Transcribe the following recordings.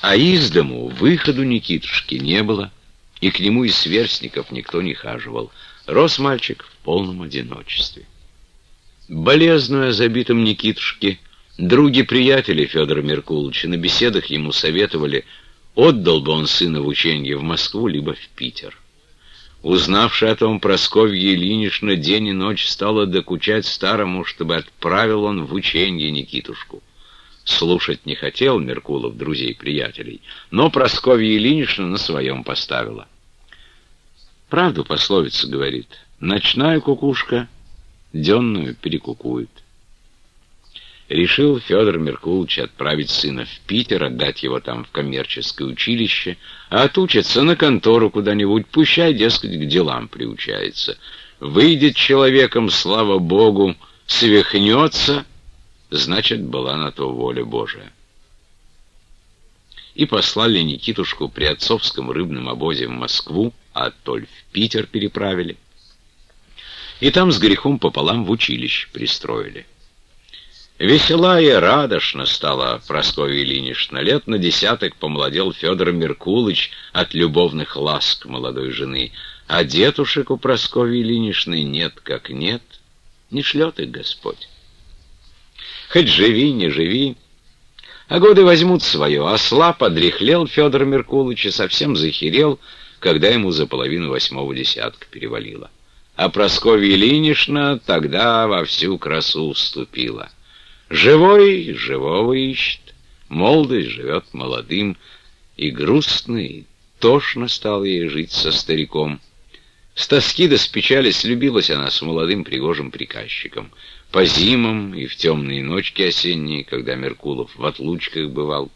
А из дому выходу Никитушки не было, и к нему из сверстников никто не хаживал. Рос мальчик в полном одиночестве. Болезную о забитом Никитушке други-приятели Федора Меркуловича на беседах ему советовали, отдал бы он сына в ученье в Москву, либо в Питер. Узнавши о том, Просковья Ильинична день и ночь стала докучать старому, чтобы отправил он в ученье Никитушку. Слушать не хотел Меркулов друзей-приятелей, но Просковья Ильинична на своем поставила. Правду пословица говорит, ночная кукушка денную перекукует. Решил Федор Меркулович отправить сына в Питер, отдать его там в коммерческое училище, а отучиться на контору куда-нибудь, пущай, дескать, к делам приучается. Выйдет человеком, слава Богу, свихнется, значит, была на то воля Божия. И послали Никитушку при отцовском рыбном обозе в Москву, а оттоль в Питер переправили. И там с грехом пополам в училище пристроили. Весела и радошно стала Прасковья Ильинична. Лет на десяток помолодел Федор Меркулыч от любовных ласк молодой жены. А детушек у Прасковьи Ильиничны нет как нет, не шлет их Господь. Хоть живи, не живи, а годы возьмут свое. Осла подрехлел Федор Меркулыч и совсем захерел, когда ему за половину восьмого десятка перевалило. А Прасковья Ильинична тогда во всю красу вступила. Живой живого ищет, молодость живет молодым, и грустно, и тошно стало ей жить со стариком. С тоски да с печали слюбилась она с молодым пригожим приказчиком. По зимам и в темные ночки осенние, когда Меркулов в отлучках бывал.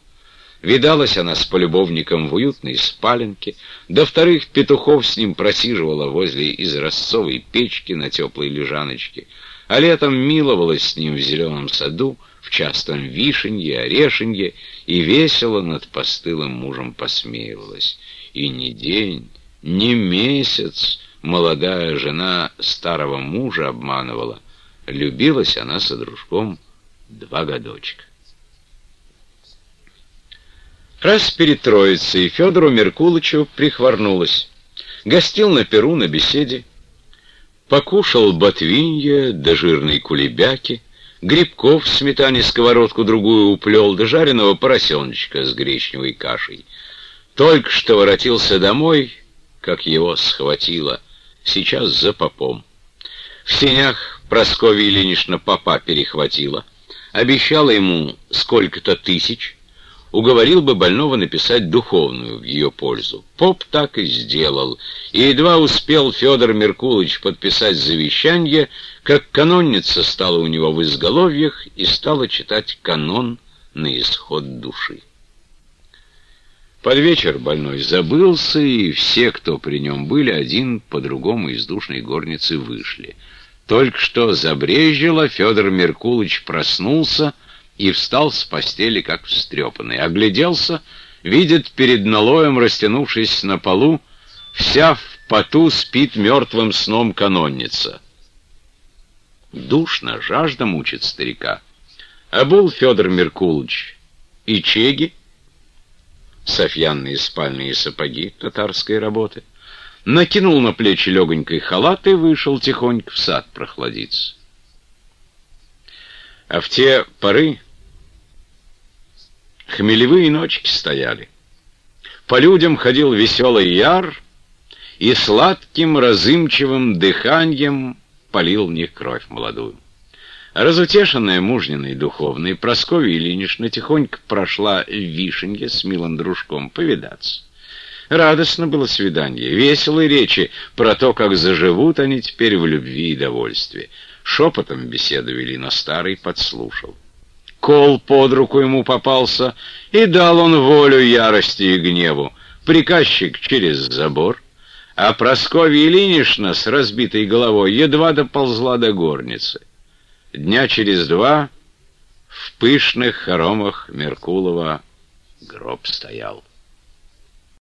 Видалась она с полюбовником в уютной спаленке, до вторых петухов с ним просиживала возле изразцовой печки на теплой лежаночке — а летом миловалась с ним в зеленом саду, в частом вишенье, орешенье, и весело над постылым мужем посмеивалась. И ни день, ни месяц молодая жена старого мужа обманывала. Любилась она со дружком два годочка. Раз перед Троицей Федору Меркулычу прихворнулась. Гостил на Перу на беседе, Покушал ботвинья да жирной кулебяки, грибков в сметане сковородку другую уплел, да жареного поросеночка с гречневой кашей. Только что воротился домой, как его схватило, сейчас за попом. В сенях Прасковья Ильинична попа перехватила, обещала ему сколько-то тысяч, уговорил бы больного написать духовную в ее пользу. Поп так и сделал, и едва успел Федор Меркулович подписать завещание, как канонница стала у него в изголовьях и стала читать канон на исход души. Под вечер больной забылся, и все, кто при нем были, один по другому из душной горницы вышли. Только что забрежило, Федор Меркулович проснулся, и встал с постели, как встрепанный. Огляделся, видит перед налоем, растянувшись на полу, вся в поту спит мертвым сном канонница. Душно, жажда мучит старика. А был Федор Меркулович и чеги, софьянные спальные сапоги татарской работы, накинул на плечи легонькой халат и вышел тихонько в сад прохладиться. А в те поры хмелевые ночки стояли. По людям ходил веселый яр, и сладким разымчивым дыханием полил в них кровь молодую. Разутешенная мужниной духовной, Прасковья Ильинична тихонько прошла в Вишенье с милым дружком повидаться. Радостно было свидание, веселые речи про то, как заживут они теперь в любви и довольстве. Шепотом беседу вели, но старый подслушал. Кол под руку ему попался, и дал он волю ярости и гневу. Приказчик через забор, а Прасковья Ильинична с разбитой головой едва доползла до горницы. Дня через два в пышных хоромах Меркулова гроб стоял.